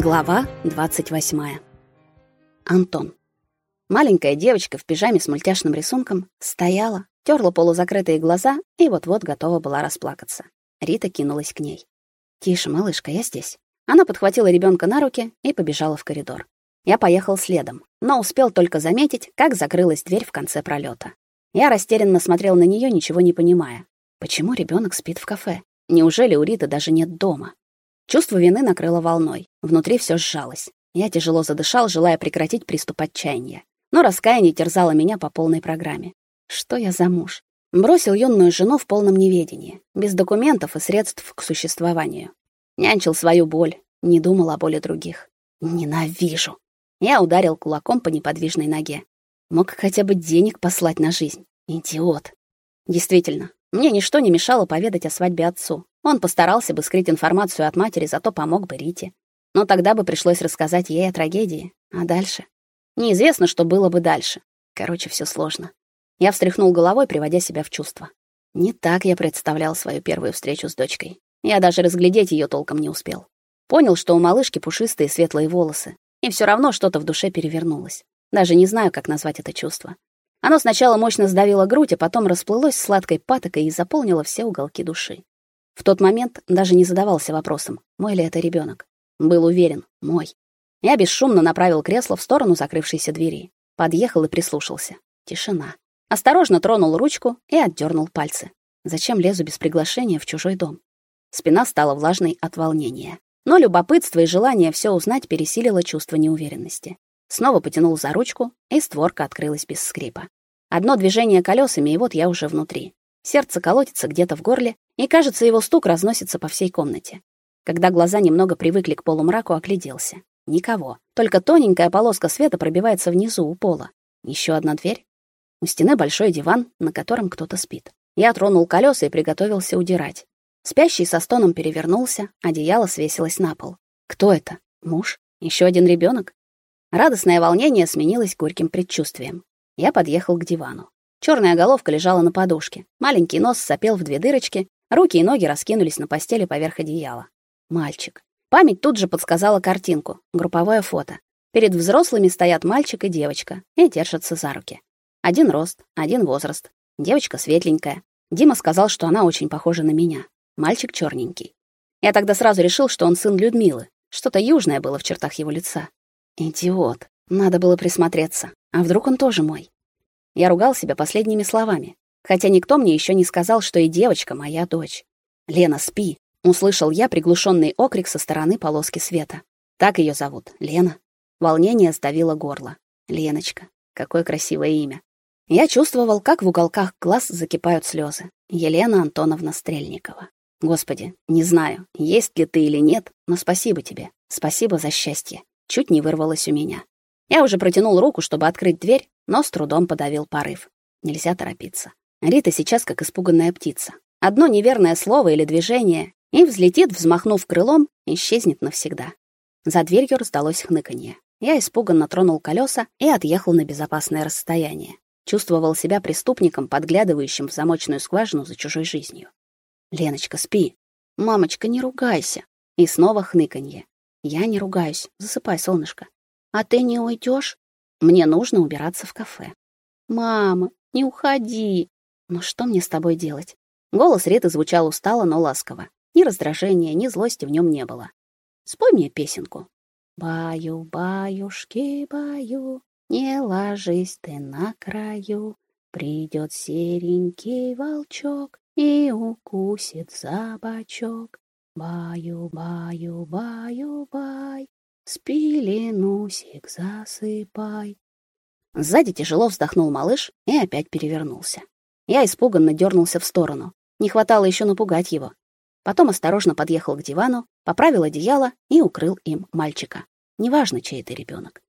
Глава 28. Антон. Маленькая девочка в пижаме с мультяшным рисунком стояла, терла полузакрытые глаза и вот-вот готова была расплакаться. Рита кинулась к ней. «Тише, малышка, я здесь». Она подхватила ребенка на руки и побежала в коридор. Я поехал следом, но успел только заметить, как закрылась дверь в конце пролета. Я растерянно смотрел на нее, ничего не понимая. Почему ребенок спит в кафе? Неужели у Риты даже нет дома? Чувство вины накрыло волной. Внутри все сжалось. Я тяжело задышал, желая прекратить приступ отчаяния. Но раскаяние терзало меня по полной программе. Что я за муж? Бросил юную жену в полном неведении, без документов и средств к существованию. Нянчил свою боль, не думал о боли других. Ненавижу. Я ударил кулаком по неподвижной ноге. Мог хотя бы денег послать на жизнь. Идиот. Действительно, мне ничто не мешало поведать о свадьбе отцу, он постарался бы скрыть информацию от матери, зато помог бы Рите. Но тогда бы пришлось рассказать ей о трагедии. А дальше? Неизвестно, что было бы дальше. Короче, все сложно. Я встряхнул головой, приводя себя в чувство. Не так я представлял свою первую встречу с дочкой. Я даже разглядеть ее толком не успел. Понял, что у малышки пушистые светлые волосы, и все равно что-то в душе перевернулось. Даже не знаю, как назвать это чувство. Оно сначала мощно сдавило грудь, а потом расплылось сладкой патокой и заполнило все уголки души. В тот момент даже не задавался вопросом, мой ли это ребенок. Был уверен, мой. Я бесшумно направил кресло в сторону закрывшейся двери. Подъехал и прислушался. Тишина. Осторожно тронул ручку и отдернул пальцы. Зачем лезу без приглашения в чужой дом? Спина стала влажной от волнения. Но любопытство и желание все узнать пересилило чувство неуверенности. Снова потянул за ручку, и створка открылась без скрипа. Одно движение колесами, и вот я уже внутри. Сердце колотится где-то в горле, и, кажется, его стук разносится по всей комнате. Когда глаза немного привыкли к полумраку, огляделся. Никого. Только тоненькая полоска света пробивается внизу у пола. Еще одна дверь. У стены большой диван, на котором кто-то спит. Я тронул колеса и приготовился удирать. Спящий со стоном перевернулся, одеяло свесилось на пол. Кто это? Муж? Еще один ребенок? Радостное волнение сменилось горьким предчувствием. Я подъехал к дивану. Черная головка лежала на подушке. Маленький нос сопел в две дырочки, руки и ноги раскинулись на постели поверх одеяла. Мальчик. Память тут же подсказала картинку, групповое фото. Перед взрослыми стоят мальчик и девочка и держатся за руки. Один рост, один возраст. Девочка светленькая. Дима сказал, что она очень похожа на меня. Мальчик черненький. Я тогда сразу решил, что он сын Людмилы. Что-то южное было в чертах его лица. Идиот. Надо было присмотреться. А вдруг он тоже мой? Я ругал себя последними словами, хотя никто мне еще не сказал, что и девочка моя дочь. Лена, спи, услышал я приглушенный окрик со стороны полоски света. Так ее зовут, Лена. Волнение сдавило горло. Леночка, какое красивое имя. Я чувствовал, как в уголках глаз закипают слезы. Елена Антоновна Стрельникова. Господи, не знаю, есть ли ты или нет, но спасибо тебе. Спасибо за счастье. Чуть не вырвалось у меня. Я уже протянул руку, чтобы открыть дверь, но с трудом подавил порыв. Нельзя торопиться. Рита сейчас как испуганная птица. Одно неверное слово или движение, и взлетит, взмахнув крылом, исчезнет навсегда. За дверью раздалось хныканье. Я испуганно тронул колеса и отъехал на безопасное расстояние. Чувствовал себя преступником, подглядывающим в замочную скважину за чужой жизнью. Леночка, спи. Мамочка, не ругайся. И снова хныканье. Я не ругаюсь. Засыпай, солнышко. А ты не уйдешь? Мне нужно убираться в кафе. Мама, не уходи. Ну что мне с тобой делать? Голос Риты звучал устало, но ласково. Ни раздражения, ни злости в нем не было. Спой мне песенку. Баю, баюшки, баю, не ложись ты на краю. Придет серенький волчок и укусит за бочок. Баю, баю, баю, бай, Спи, Ленусик, засыпай. Сзади тяжело вздохнул малыш и опять перевернулся. Я испуганно дернулся в сторону. Не хватало еще напугать его. Потом осторожно подъехал к дивану, поправил одеяло и укрыл им мальчика. Неважно, чей это ребенок.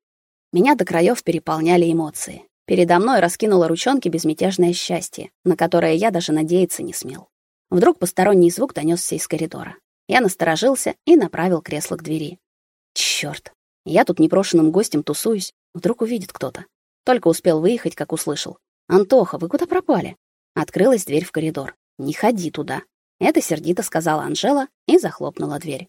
Меня до краев переполняли эмоции. Передо мной раскинуло ручонки безмятежное счастье, на которое я даже надеяться не смел. Вдруг посторонний звук донесся из коридора. Я насторожился и направил кресло к двери. Черт, Я тут непрошенным гостем тусуюсь, вдруг увидит кто-то. Только успел выехать, как услышал: "Антоха, вы куда пропали?" Открылась дверь в коридор. "Не ходи туда". Это сердито сказала Анжела и захлопнула дверь.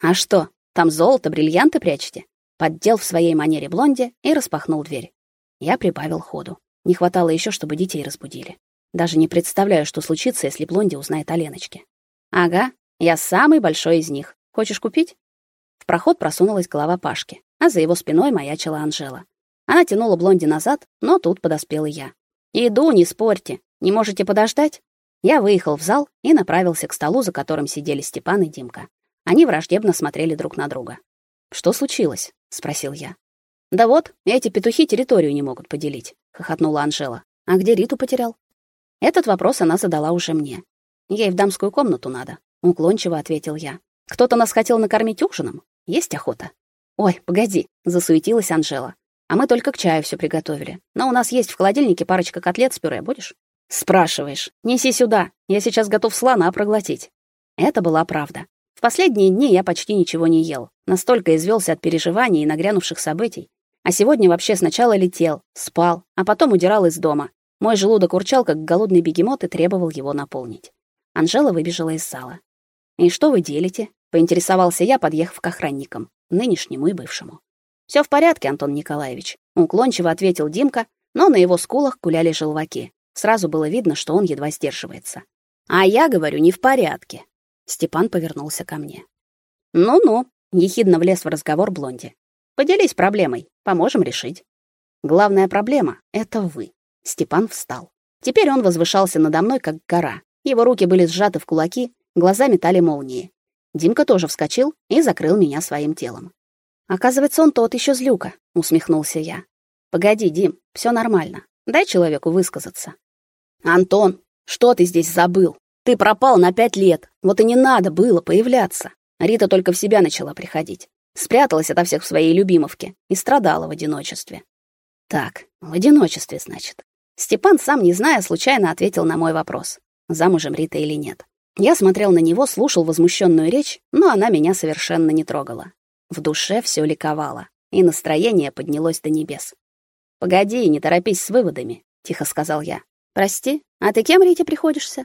"А что? Там золото, бриллианты прячете?» Поддел в своей манере блонди и распахнул дверь. Я прибавил ходу. Не хватало еще, чтобы детей разбудили. Даже не представляю, что случится, если Блонди узнает о Леночке. Ага, я самый большой из них. Хочешь купить? В проход просунулась голова Пашки, а за его спиной маячила Анжела. Она тянула Блонди назад, но тут подоспела я. «Иду, не спорьте. Не можете подождать?» Я выехал в зал и направился к столу, за которым сидели Степан и Димка. Они враждебно смотрели друг на друга. «Что случилось?» — спросил я. «Да вот, эти петухи территорию не могут поделить», — хохотнула Анжела. «А где Риту потерял?» Этот вопрос она задала уже мне. «Ей в дамскую комнату надо», — уклончиво ответил я. «Кто-то нас хотел накормить ужином? Есть охота?» «Ой, погоди», — засуетилась Анжела. «А мы только к чаю все приготовили. Но у нас есть в холодильнике парочка котлет с пюре. Будешь?» «Спрашиваешь. Неси сюда. Я сейчас готов слона проглотить». Это была правда. В последние дни я почти ничего не ел. Настолько извелся от переживаний и нагрянувших событий, а сегодня вообще сначала летел, спал, а потом удирал из дома. Мой желудок урчал, как голодный бегемот, и требовал его наполнить. Анжела выбежала из зала. «И что вы делите?» — поинтересовался я, подъехав к охранникам, нынешнему и бывшему. Все в порядке, Антон Николаевич», — уклончиво ответил Димка, но на его скулах гуляли желваки. Сразу было видно, что он едва сдерживается. «А я говорю, не в порядке». Степан повернулся ко мне. «Ну-ну», — ехидно влез в разговор Блонди. Поделись проблемой, поможем решить. Главная проблема — это вы. Степан встал. Теперь он возвышался надо мной, как гора. Его руки были сжаты в кулаки, глаза метали молнии. Димка тоже вскочил и закрыл меня своим телом. Оказывается, он тот еще злюка, усмехнулся я. Погоди, Дим, все нормально. Дай человеку высказаться. Антон, что ты здесь забыл? Ты пропал на пять лет. Вот и не надо было появляться. Рита только в себя начала приходить. Спряталась ото всех в своей любимовке и страдала в одиночестве. Так, в одиночестве, значит. Степан, сам не зная, случайно ответил на мой вопрос: замужем Рита или нет. Я смотрел на него, слушал возмущенную речь, но она меня совершенно не трогала. В душе все ликовало, и настроение поднялось до небес. Погоди, не торопись с выводами, тихо сказал я. Прости, а ты кем Рите приходишься?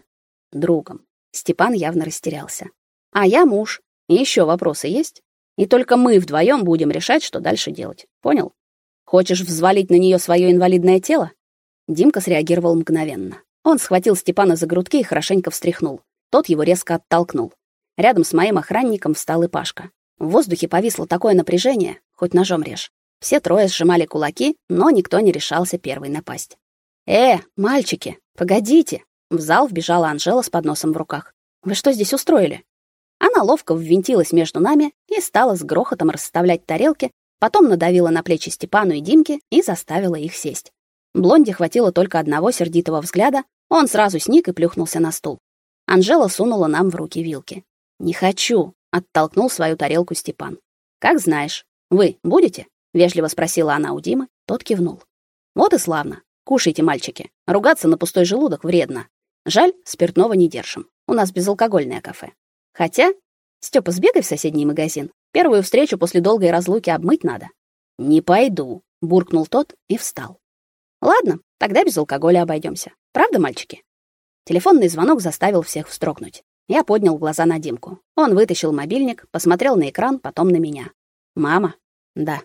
Другом. Степан явно растерялся. А я муж. И еще вопросы есть? И только мы вдвоем будем решать, что дальше делать. Понял? Хочешь взвалить на нее свое инвалидное тело? Димка среагировал мгновенно. Он схватил Степана за грудки и хорошенько встряхнул. Тот его резко оттолкнул. Рядом с моим охранником встал и Пашка. В воздухе повисло такое напряжение, хоть ножом режь. Все трое сжимали кулаки, но никто не решался первый напасть. «Э, мальчики, погодите!» В зал вбежала Анжела с подносом в руках. «Вы что здесь устроили?» Она ловко ввинтилась между нами и стала с грохотом расставлять тарелки, потом надавила на плечи Степану и Димке и заставила их сесть. Блонде хватило только одного сердитого взгляда, он сразу сник и плюхнулся на стул. Анжела сунула нам в руки вилки. «Не хочу», — оттолкнул свою тарелку Степан. «Как знаешь. Вы будете?» — вежливо спросила она у Димы. Тот кивнул. «Вот и славно. Кушайте, мальчики. Ругаться на пустой желудок вредно. Жаль, спиртного не держим. У нас безалкогольное кафе. Хотя, Степа, сбегай в соседний магазин. Первую встречу после долгой разлуки обмыть надо. Не пойду, буркнул тот и встал. Ладно, тогда без алкоголя обойдемся. Правда, мальчики? Телефонный звонок заставил всех вздрогнуть. Я поднял глаза на Димку. Он вытащил мобильник, посмотрел на экран, потом на меня. Мама? Да.